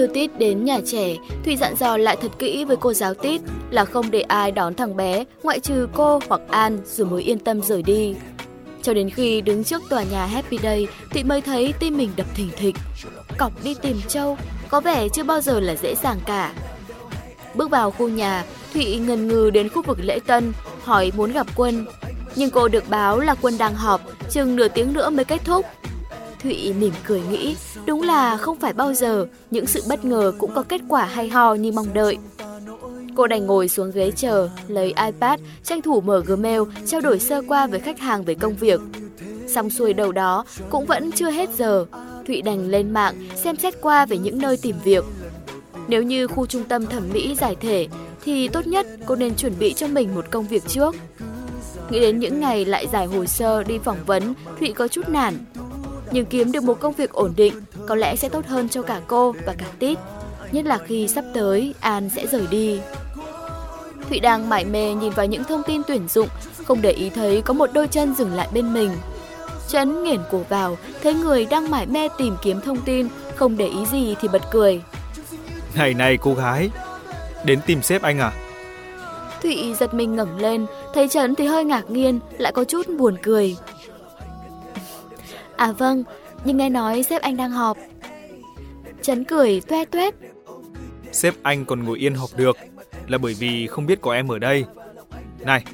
Đưa Tít đến nhà trẻ, Thùy dặn dò lại thật kỹ với cô giáo Tít là không để ai đón thằng bé, ngoại trừ cô hoặc An rồi mới yên tâm rời đi. Cho đến khi đứng trước tòa nhà Happy Day, Thụy mới thấy tim mình đập thình thịch. Cọc đi tìm Châu, có vẻ chưa bao giờ là dễ dàng cả. Bước vào khu nhà, Thụy ngần ngừ đến khu vực lễ tân, hỏi muốn gặp Quân. Nhưng cô được báo là Quân đang họp, chừng nửa tiếng nữa mới kết thúc. Thụy mỉm cười nghĩ, đúng là không phải bao giờ những sự bất ngờ cũng có kết quả hay ho như mong đợi. Cô đành ngồi xuống ghế chờ, lấy iPad, tranh thủ mở Gmail, trao đổi sơ qua với khách hàng về công việc. Xong xuôi đầu đó, cũng vẫn chưa hết giờ. Thụy đành lên mạng, xem xét qua về những nơi tìm việc. Nếu như khu trung tâm thẩm mỹ giải thể, thì tốt nhất cô nên chuẩn bị cho mình một công việc trước. Nghĩ đến những ngày lại giải hồ sơ đi phỏng vấn, Thụy có chút nản. Nhưng kiếm được một công việc ổn định có lẽ sẽ tốt hơn cho cả cô và cả Tít. Nhất là khi sắp tới An sẽ rời đi. Thụy đang mải mê nhìn vào những thông tin tuyển dụng, không để ý thấy có một đôi chân dừng lại bên mình. Trấn nghiền cổ vào, thấy người đang mải mê tìm kiếm thông tin, không để ý gì thì bật cười. Này này cô gái, đến tìm sếp anh à? Thụy giật mình ngẩng lên, thấy Trấn thì hơi ngạc nhiên, lại có chút buồn cười. À vâng, nhưng nghe nói sếp anh đang họp. Trấn cười toe toét. Sếp anh còn ngồi yên họp được, là bởi vì không biết có em ở đây. Này,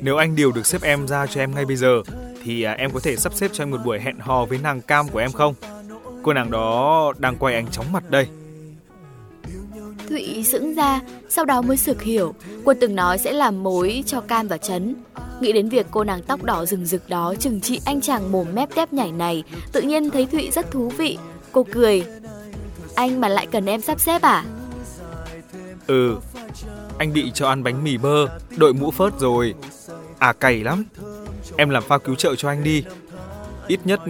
nếu anh điều được sếp em ra cho em ngay bây giờ, thì à, em có thể sắp xếp cho anh một buổi hẹn hò với nàng cam của em không? Cô nàng đó đang quay anh chóng mặt đây. Thụy sững ra, sau đó mới sực hiểu, quân từng nói sẽ làm mối cho Cam và Trấn. Nghĩ đến việc cô nàng tóc đỏ rừng rực đó trừng trị anh chàng mồm mép tép nhảy này, tự nhiên thấy Thụy rất thú vị. Cô cười. Anh mà lại cần em sắp xếp à? Ừ, anh bị cho ăn bánh mì bơ, đội mũ phớt rồi. À cày lắm. Em làm phao cứu trợ cho anh đi. Ít nhất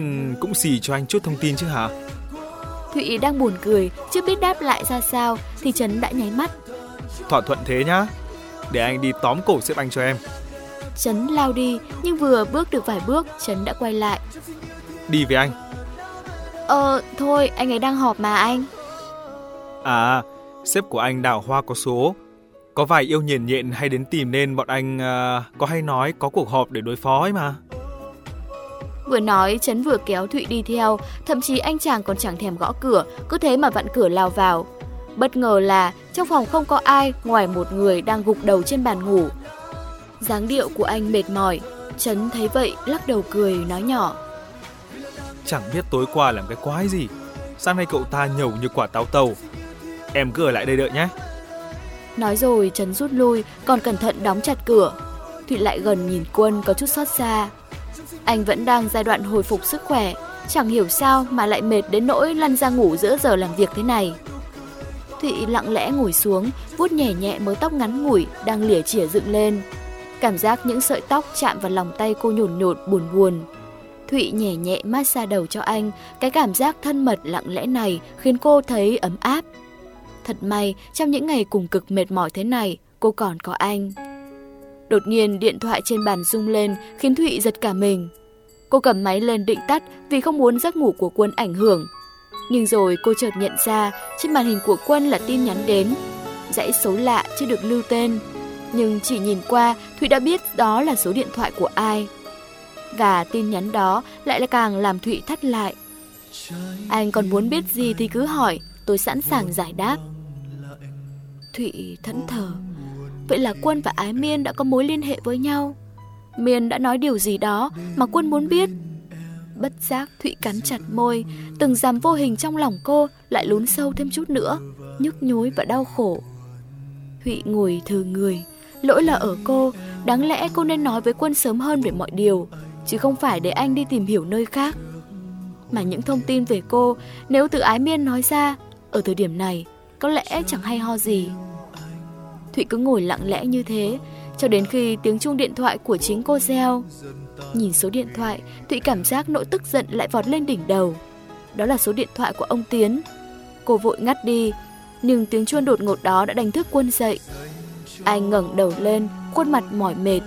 cũng xì cho anh chút thông tin chứ hả? Thụy đang buồn cười, chưa biết đáp lại ra sao thì Trấn đã nháy mắt. Thỏa thuận thế nhá. Để anh đi tóm cổ xếp anh cho em. Trấn lao đi, nhưng vừa bước được vài bước, Trấn đã quay lại. Đi với anh. Ờ, thôi, anh ấy đang họp mà anh. À, sếp của anh đào hoa có số. Có vài yêu nhện nhện hay đến tìm nên bọn anh uh, có hay nói có cuộc họp để đối phó ấy mà. Vừa nói, Trấn vừa kéo Thụy đi theo, thậm chí anh chàng còn chẳng thèm gõ cửa, cứ thế mà vặn cửa lao vào. Bất ngờ là trong phòng không có ai ngoài một người đang gục đầu trên bàn ngủ. Dáng điệu của anh mệt mỏi, Trấn thấy vậy lắc đầu cười nói nhỏ. Chẳng biết tối qua làm cái quái gì, sao nay cậu ta nhầu như quả táo tàu. Em cứ ở lại đây đợi nhé. Nói rồi Trấn rút lui, còn cẩn thận đóng chặt cửa. Thụy lại gần nhìn quân có chút xót xa. Anh vẫn đang giai đoạn hồi phục sức khỏe, chẳng hiểu sao mà lại mệt đến nỗi lăn ra ngủ giữa giờ làm việc thế này. Thụy lặng lẽ ngồi xuống, vuốt nhẹ nhẹ mớ tóc ngắn ngủi đang lỉa chỉa dựng lên. Cảm giác những sợi tóc chạm vào lòng tay cô nhồn nhột buồn buồn. Thụy nhẹ nhẹ massage đầu cho anh, cái cảm giác thân mật lặng lẽ này khiến cô thấy ấm áp. Thật may, trong những ngày cùng cực mệt mỏi thế này, cô còn có anh. Đột nhiên điện thoại trên bàn rung lên khiến Thụy giật cả mình. Cô cầm máy lên định tắt vì không muốn giấc ngủ của quân ảnh hưởng. Nhưng rồi cô chợt nhận ra trên màn hình của quân là tin nhắn đến. Dãy số lạ chưa được lưu tên. Nhưng chỉ nhìn qua Thụy đã biết đó là số điện thoại của ai. Và tin nhắn đó lại là càng làm Thụy thắt lại. Anh còn muốn biết gì thì cứ hỏi, tôi sẵn sàng giải đáp. Thụy thẫn thờ. Vậy là Quân và Ái Miên đã có mối liên hệ với nhau. Miên đã nói điều gì đó mà Quân muốn biết. Bất giác Thụy cắn chặt môi, từng dằm vô hình trong lòng cô lại lún sâu thêm chút nữa, nhức nhối và đau khổ. Thụy ngồi thừ người, lỗi là ở cô, đáng lẽ cô nên nói với Quân sớm hơn về mọi điều, chứ không phải để anh đi tìm hiểu nơi khác. Mà những thông tin về cô, nếu từ Ái Miên nói ra, ở thời điểm này, có lẽ chẳng hay ho gì. Thụy cứ ngồi lặng lẽ như thế, cho đến khi tiếng chuông điện thoại của chính cô reo. Nhìn số điện thoại, Thụy cảm giác nỗi tức giận lại vọt lên đỉnh đầu. Đó là số điện thoại của ông Tiến. Cô vội ngắt đi, nhưng tiếng chuông đột ngột đó đã đánh thức quân dậy. Anh ngẩng đầu lên, khuôn mặt mỏi mệt.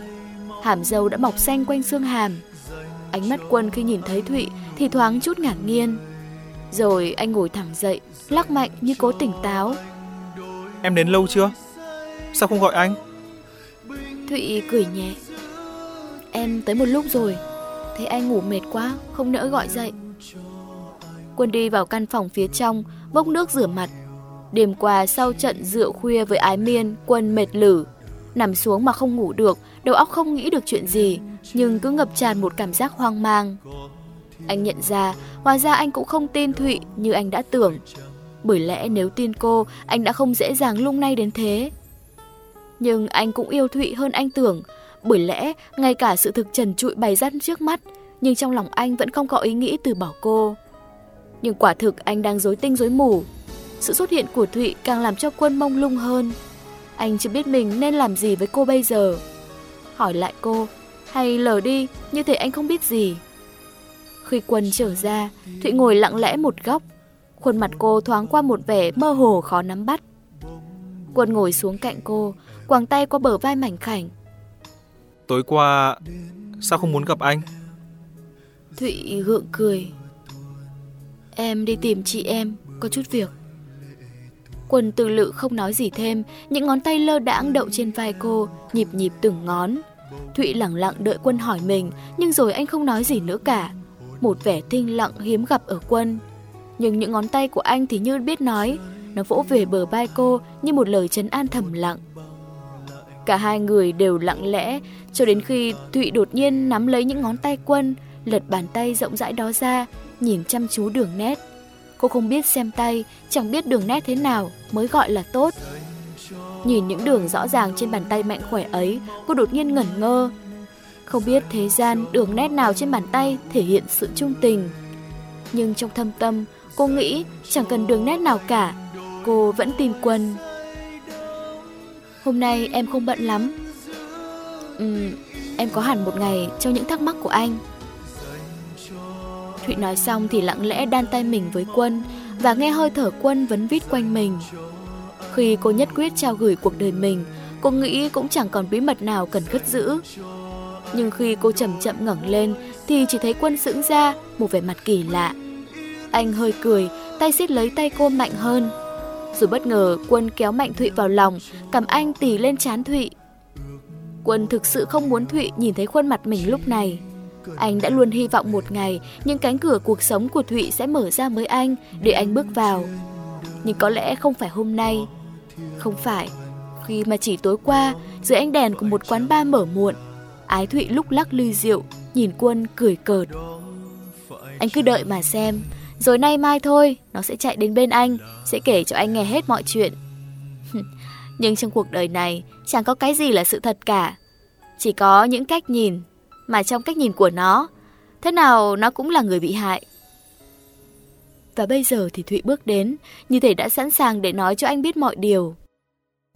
Hàm dâu đã mọc xanh quanh xương hàm. Ánh mắt quân khi nhìn thấy Thụy thì thoáng chút ngạc nhiên. Rồi anh ngồi thẳng dậy, lắc mạnh như cố tỉnh táo. Em đến lâu chưa? Sao không gọi anh? Thụy cười nhẹ. Em tới một lúc rồi, thấy anh ngủ mệt quá, không nỡ gọi dậy. Quân đi vào căn phòng phía trong, bốc nước rửa mặt. Đêm qua sau trận rượu khuya với ái miên, quân mệt lử. Nằm xuống mà không ngủ được, đầu óc không nghĩ được chuyện gì, nhưng cứ ngập tràn một cảm giác hoang mang. Anh nhận ra, hóa ra anh cũng không tin Thụy như anh đã tưởng. Bởi lẽ nếu tin cô, anh đã không dễ dàng lung nay đến thế. Nhưng anh cũng yêu Thụy hơn anh tưởng, bởi lẽ ngay cả sự thực trần trụi bày ra trước mắt, nhưng trong lòng anh vẫn không có ý nghĩ từ bỏ cô. Nhưng quả thực anh đang dối tinh dối mù. Sự xuất hiện của Thụy càng làm cho quân mông lung hơn. Anh chưa biết mình nên làm gì với cô bây giờ. Hỏi lại cô, hay lờ đi như thể anh không biết gì. Khi quân trở ra, Thụy ngồi lặng lẽ một góc. Khuôn mặt cô thoáng qua một vẻ mơ hồ khó nắm bắt. Quân ngồi xuống cạnh cô, quàng tay qua bờ vai mảnh khảnh. Tối qua, sao không muốn gặp anh? Thụy gượng cười. Em đi tìm chị em, có chút việc. Quân tự lự không nói gì thêm, những ngón tay lơ đãng đậu trên vai cô, nhịp nhịp từng ngón. Thụy lặng lặng đợi quân hỏi mình, nhưng rồi anh không nói gì nữa cả. Một vẻ thinh lặng hiếm gặp ở quân. Nhưng những ngón tay của anh thì như biết nói, nó vỗ về bờ vai cô như một lời trấn an thầm lặng. Cả hai người đều lặng lẽ, cho đến khi Thụy đột nhiên nắm lấy những ngón tay quân, lật bàn tay rộng rãi đó ra, nhìn chăm chú đường nét. Cô không biết xem tay, chẳng biết đường nét thế nào mới gọi là tốt. Nhìn những đường rõ ràng trên bàn tay mạnh khỏe ấy, cô đột nhiên ngẩn ngơ. Không biết thế gian đường nét nào trên bàn tay thể hiện sự trung tình. Nhưng trong thâm tâm, cô nghĩ chẳng cần đường nét nào cả, cô vẫn tìm quân. Hôm nay em không bận lắm. Ừ, em có hẳn một ngày cho những thắc mắc của anh. Thụy nói xong thì lặng lẽ đan tay mình với quân và nghe hơi thở quân vấn vít quanh mình. Khi cô nhất quyết trao gửi cuộc đời mình, cô nghĩ cũng chẳng còn bí mật nào cần cất giữ. Nhưng khi cô chậm chậm ngẩng lên thì chỉ thấy quân sững ra, một vẻ mặt kỳ lạ. Anh hơi cười, tay siết lấy tay cô mạnh hơn. Rồi bất ngờ quân kéo mạnh Thụy vào lòng, cầm anh tì lên chán Thụy. Quân thực sự không muốn Thụy nhìn thấy khuôn mặt mình lúc này. Anh đã luôn hy vọng một ngày những cánh cửa cuộc sống của Thụy sẽ mở ra với anh để anh bước vào. Nhưng có lẽ không phải hôm nay. Không phải. Khi mà chỉ tối qua, dưới ánh đèn của một quán bar mở muộn, Ái Thụy lúc lắc ly rượu, nhìn Quân cười cợt. Anh cứ đợi mà xem, rồi nay mai thôi, nó sẽ chạy đến bên anh, sẽ kể cho anh nghe hết mọi chuyện. Nhưng trong cuộc đời này, chẳng có cái gì là sự thật cả. Chỉ có những cách nhìn mà trong cách nhìn của nó, thế nào nó cũng là người bị hại. Và bây giờ thì Thụy bước đến, như thể đã sẵn sàng để nói cho anh biết mọi điều.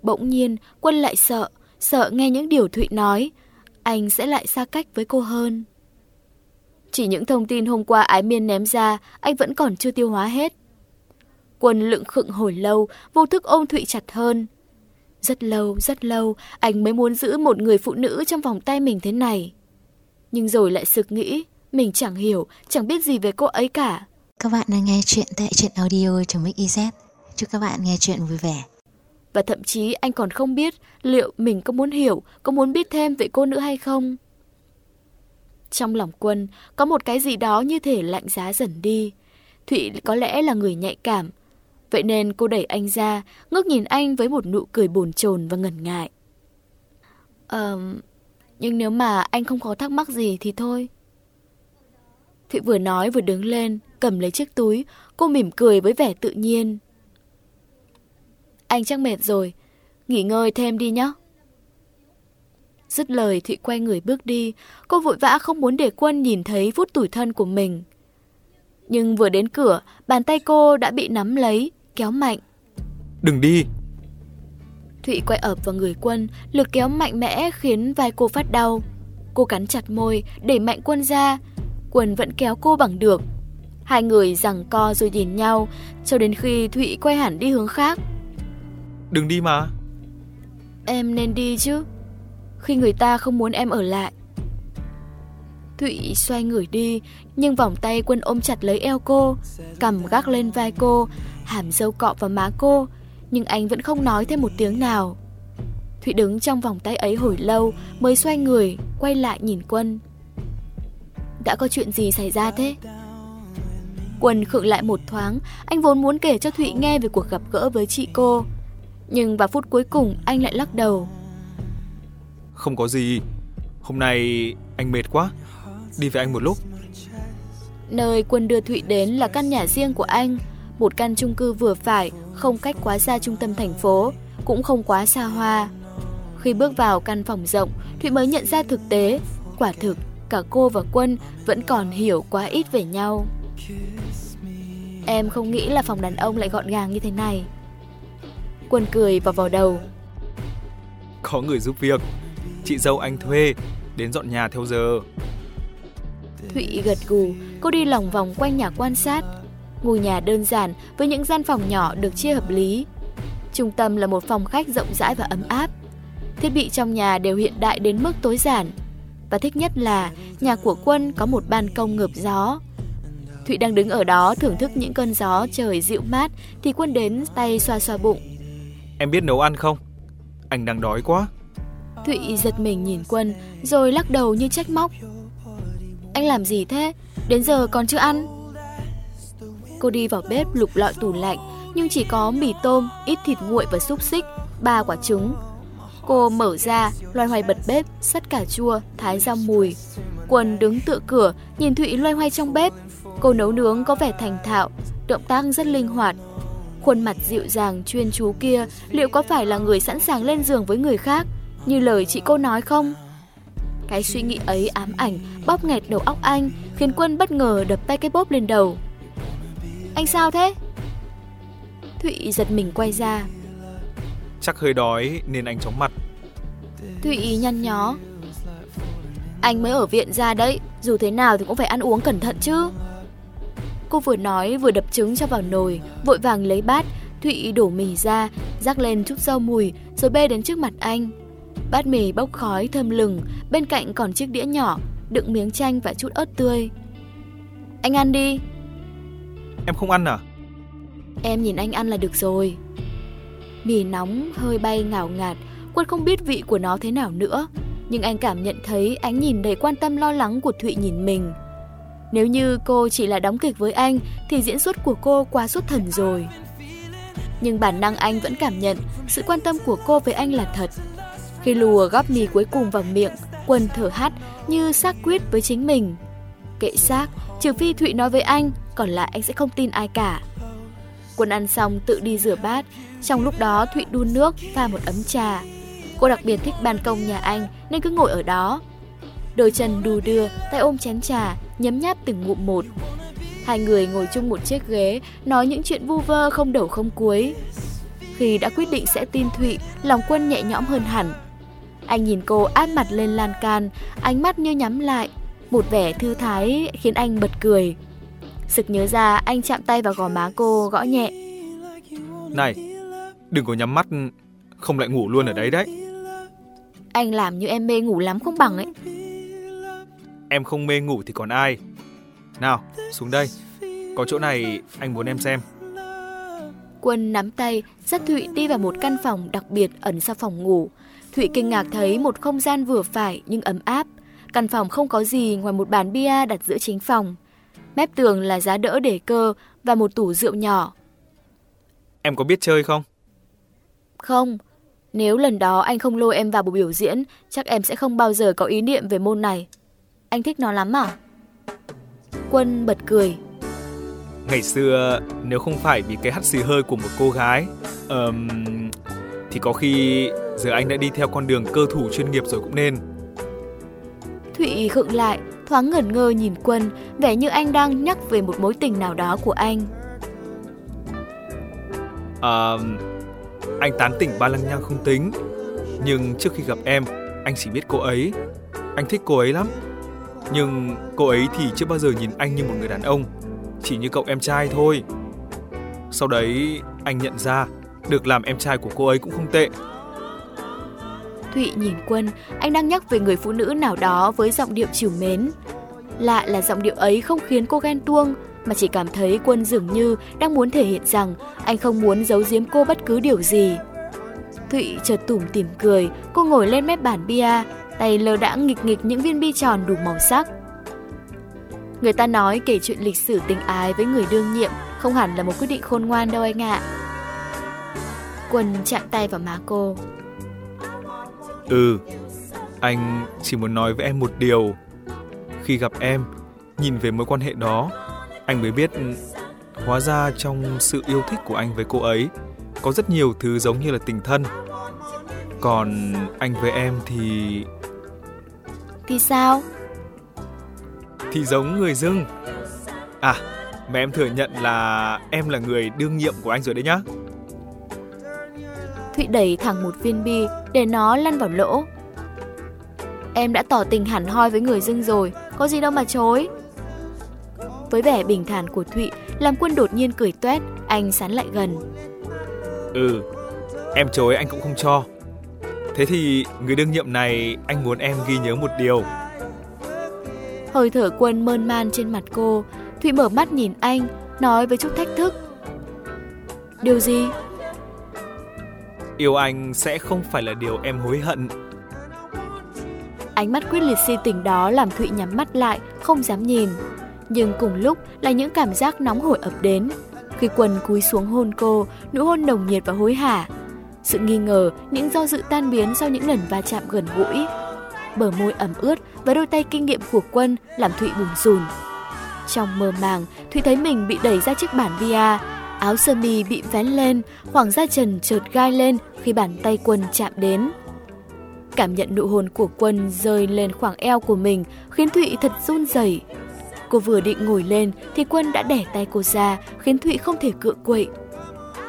Bỗng nhiên, Quân lại sợ, sợ nghe những điều Thụy nói, anh sẽ lại xa cách với cô hơn. Chỉ những thông tin hôm qua Ái Miên ném ra, anh vẫn còn chưa tiêu hóa hết. Quân lựng khựng hồi lâu, vô thức ôm Thụy chặt hơn. Rất lâu, rất lâu, anh mới muốn giữ một người phụ nữ trong vòng tay mình thế này nhưng rồi lại sực nghĩ mình chẳng hiểu, chẳng biết gì về cô ấy cả. Các bạn đang nghe chuyện tại truyện audio trong Mix Chúc các bạn nghe chuyện vui vẻ. Và thậm chí anh còn không biết liệu mình có muốn hiểu, có muốn biết thêm về cô nữa hay không. Trong lòng quân, có một cái gì đó như thể lạnh giá dần đi. Thụy có lẽ là người nhạy cảm. Vậy nên cô đẩy anh ra, ngước nhìn anh với một nụ cười bồn chồn và ngần ngại. Ờ, nhưng nếu mà anh không có thắc mắc gì thì thôi. Thụy vừa nói vừa đứng lên, cầm lấy chiếc túi, cô mỉm cười với vẻ tự nhiên. Anh chắc mệt rồi, nghỉ ngơi thêm đi nhé. Dứt lời Thụy quay người bước đi, cô vội vã không muốn để quân nhìn thấy phút tủi thân của mình. Nhưng vừa đến cửa, bàn tay cô đã bị nắm lấy, kéo mạnh. Đừng đi, Thụy quay ập vào người quân, lực kéo mạnh mẽ khiến vai cô phát đau. Cô cắn chặt môi, để mạnh quân ra. Quân vẫn kéo cô bằng được. Hai người giằng co rồi nhìn nhau, cho đến khi Thụy quay hẳn đi hướng khác. Đừng đi mà. Em nên đi chứ. Khi người ta không muốn em ở lại. Thụy xoay người đi, nhưng vòng tay Quân ôm chặt lấy eo cô, cầm gác lên vai cô, hàm dâu cọ vào má cô, nhưng anh vẫn không nói thêm một tiếng nào. Thụy đứng trong vòng tay ấy hồi lâu mới xoay người, quay lại nhìn Quân. Đã có chuyện gì xảy ra thế? Quân khựng lại một thoáng, anh vốn muốn kể cho Thụy nghe về cuộc gặp gỡ với chị cô. Nhưng vào phút cuối cùng anh lại lắc đầu. Không có gì, hôm nay anh mệt quá, đi với anh một lúc. Nơi Quân đưa Thụy đến là căn nhà riêng của anh, một căn chung cư vừa phải, không cách quá xa trung tâm thành phố, cũng không quá xa hoa. Khi bước vào căn phòng rộng, Thụy mới nhận ra thực tế, quả thực cả cô và Quân vẫn còn hiểu quá ít về nhau. Em không nghĩ là phòng đàn ông lại gọn gàng như thế này. Quân cười vào vào đầu. Có người giúp việc, chị dâu anh thuê, đến dọn nhà theo giờ. Thụy gật gù, cô đi lòng vòng quanh nhà quan sát. Ngôi nhà đơn giản với những gian phòng nhỏ được chia hợp lý. Trung tâm là một phòng khách rộng rãi và ấm áp. Thiết bị trong nhà đều hiện đại đến mức tối giản. Và thích nhất là nhà của Quân có một ban công ngợp gió. Thụy đang đứng ở đó thưởng thức những cơn gió trời dịu mát thì Quân đến tay xoa xoa bụng. Em biết nấu ăn không? Anh đang đói quá. Thụy giật mình nhìn Quân rồi lắc đầu như trách móc. Anh làm gì thế? Đến giờ còn chưa ăn? Cô đi vào bếp lục lọi tủ lạnh nhưng chỉ có mì tôm, ít thịt nguội và xúc xích, ba quả trứng. Cô mở ra, loay hoay bật bếp, sắt cà chua, thái rau mùi. Quân đứng tựa cửa, nhìn Thụy loay hoay trong bếp. Cô nấu nướng có vẻ thành thạo, động tác rất linh hoạt. Khuôn mặt dịu dàng chuyên chú kia liệu có phải là người sẵn sàng lên giường với người khác, như lời chị cô nói không? Cái suy nghĩ ấy ám ảnh, bóp nghẹt đầu óc anh, khiến Quân bất ngờ đập tay cái bóp lên đầu. Anh sao thế? Thụy giật mình quay ra. Chắc hơi đói nên anh chóng mặt. Thụy nhăn nhó. Anh mới ở viện ra đấy, dù thế nào thì cũng phải ăn uống cẩn thận chứ. Cô vừa nói vừa đập trứng cho vào nồi, vội vàng lấy bát, Thụy đổ mì ra, rắc lên chút rau mùi, rồi bê đến trước mặt anh. Bát mì bốc khói thơm lừng, bên cạnh còn chiếc đĩa nhỏ, đựng miếng chanh và chút ớt tươi. Anh ăn đi. Em không ăn à? Em nhìn anh ăn là được rồi. Mì nóng hơi bay ngào ngạt, quân không biết vị của nó thế nào nữa. Nhưng anh cảm nhận thấy ánh nhìn đầy quan tâm lo lắng của Thụy nhìn mình. Nếu như cô chỉ là đóng kịch với anh thì diễn xuất của cô quá xuất thần rồi. Nhưng bản năng anh vẫn cảm nhận sự quan tâm của cô với anh là thật. Khi lùa góp mì cuối cùng vào miệng, Quân thở hắt như xác quyết với chính mình. Kệ xác, trừ phi Thụy nói với anh, còn lại anh sẽ không tin ai cả. Quân ăn xong tự đi rửa bát, trong lúc đó Thụy đun nước, pha một ấm trà. Cô đặc biệt thích ban công nhà anh nên cứ ngồi ở đó. Đôi chân đù đưa, tay ôm chén trà, nhấm nháp từng ngụm một. Hai người ngồi chung một chiếc ghế, nói những chuyện vu vơ không đầu không cuối. Khi đã quyết định sẽ tin Thụy, lòng quân nhẹ nhõm hơn hẳn. Anh nhìn cô áp mặt lên lan can, ánh mắt như nhắm lại, một vẻ thư thái khiến anh bật cười. Sực nhớ ra anh chạm tay vào gò má cô gõ nhẹ. Này, đừng có nhắm mắt, không lại ngủ luôn ở đấy đấy. Anh làm như em mê ngủ lắm không bằng ấy. Em không mê ngủ thì còn ai. Nào, xuống đây. Có chỗ này anh muốn em xem. Quân nắm tay, dắt Thụy đi vào một căn phòng đặc biệt ẩn sau phòng ngủ. Thụy kinh ngạc thấy một không gian vừa phải nhưng ấm áp. Căn phòng không có gì ngoài một bàn bia đặt giữa chính phòng. Mép tường là giá đỡ để cơ và một tủ rượu nhỏ. Em có biết chơi không? Không. Nếu lần đó anh không lôi em vào buổi biểu diễn, chắc em sẽ không bao giờ có ý niệm về môn này. Anh thích nó lắm à? Quân bật cười. Ngày xưa, nếu không phải vì cái hắt xì hơi của một cô gái, um, thì có khi giờ anh đã đi theo con đường cơ thủ chuyên nghiệp rồi cũng nên. Thụy khựng lại, thoáng ngẩn ngơ nhìn Quân, vẻ như anh đang nhắc về một mối tình nào đó của anh. À, anh tán tỉnh ba lăng nhang không tính, nhưng trước khi gặp em, anh chỉ biết cô ấy. Anh thích cô ấy lắm. Nhưng cô ấy thì chưa bao giờ nhìn anh như một người đàn ông, chỉ như cậu em trai thôi. Sau đấy anh nhận ra được làm em trai của cô ấy cũng không tệ. Thụy nhìn Quân, anh đang nhắc về người phụ nữ nào đó với giọng điệu chiều mến. Lạ là giọng điệu ấy không khiến cô ghen tuông, mà chỉ cảm thấy Quân dường như đang muốn thể hiện rằng anh không muốn giấu giếm cô bất cứ điều gì. Thụy chợt tủm tỉm cười, cô ngồi lên mép bàn bia, tay lơ đãng nghịch nghịch những viên bi tròn đủ màu sắc. Người ta nói kể chuyện lịch sử tình ái với người đương nhiệm không hẳn là một quyết định khôn ngoan đâu anh ạ. Quân chạm tay vào má cô. Ừ, anh chỉ muốn nói với em một điều. Khi gặp em, nhìn về mối quan hệ đó, anh mới biết hóa ra trong sự yêu thích của anh với cô ấy có rất nhiều thứ giống như là tình thân. Còn anh với em thì Thì sao? Thì giống người dưng. À, mà em thừa nhận là em là người đương nhiệm của anh rồi đấy nhá. Thụy đẩy thẳng một viên bi để nó lăn vào lỗ. Em đã tỏ tình hẳn hoi với người dưng rồi, có gì đâu mà chối. Với vẻ bình thản của Thụy, làm quân đột nhiên cười tuét, anh sán lại gần. Ừ, em chối anh cũng không cho. Thế thì người đương nhiệm này anh muốn em ghi nhớ một điều. Hơi thở quân mơn man trên mặt cô, Thụy mở mắt nhìn anh, nói với chút thách thức. Điều gì? Yêu anh sẽ không phải là điều em hối hận. Ánh mắt quyết liệt si tình đó làm Thụy nhắm mắt lại, không dám nhìn. Nhưng cùng lúc là những cảm giác nóng hổi ập đến. Khi Quân cúi xuống hôn cô, nụ hôn nồng nhiệt và hối hả. Sự nghi ngờ, những do dự tan biến sau những lần va chạm gần gũi. Bờ môi ẩm ướt và đôi tay kinh nghiệm của Quân làm Thụy bùng rùn. Trong mơ màng, Thụy thấy mình bị đẩy ra chiếc bàn VR áo sơ mi bị vén lên, khoảng da trần chợt gai lên khi bàn tay Quân chạm đến. Cảm nhận nụ hôn của Quân rơi lên khoảng eo của mình khiến Thụy thật run rẩy. Cô vừa định ngồi lên thì Quân đã đẻ tay cô ra khiến Thụy không thể cựa quậy.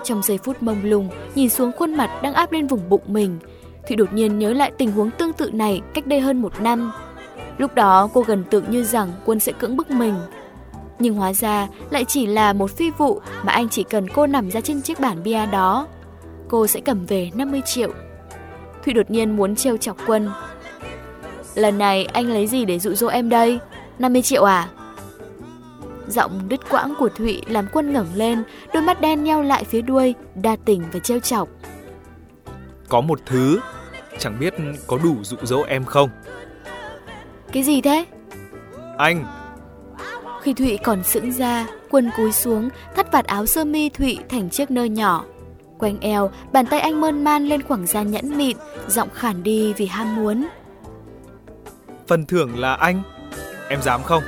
Trong giây phút mông lung, nhìn xuống khuôn mặt đang áp lên vùng bụng mình, Thụy đột nhiên nhớ lại tình huống tương tự này cách đây hơn một năm. Lúc đó cô gần tưởng như rằng Quân sẽ cưỡng bức mình. Nhưng hóa ra lại chỉ là một phi vụ mà anh chỉ cần cô nằm ra trên chiếc bản bia đó. Cô sẽ cầm về 50 triệu. Thụy đột nhiên muốn trêu chọc Quân. Lần này anh lấy gì để dụ dỗ em đây? 50 triệu à? Giọng đứt quãng của Thụy làm Quân ngẩng lên, đôi mắt đen nheo lại phía đuôi, đa tình và trêu chọc. Có một thứ, chẳng biết có đủ dụ dỗ em không? Cái gì thế? Anh! Khi Thụy còn sững ra, Quân cúi xuống, thắt vạt áo sơ mi Thụy thành chiếc nơ nhỏ. Quanh eo, bàn tay anh mơn man lên khoảng da nhẫn mịn, giọng khản đi vì ham muốn. Phần thưởng là anh, em dám không?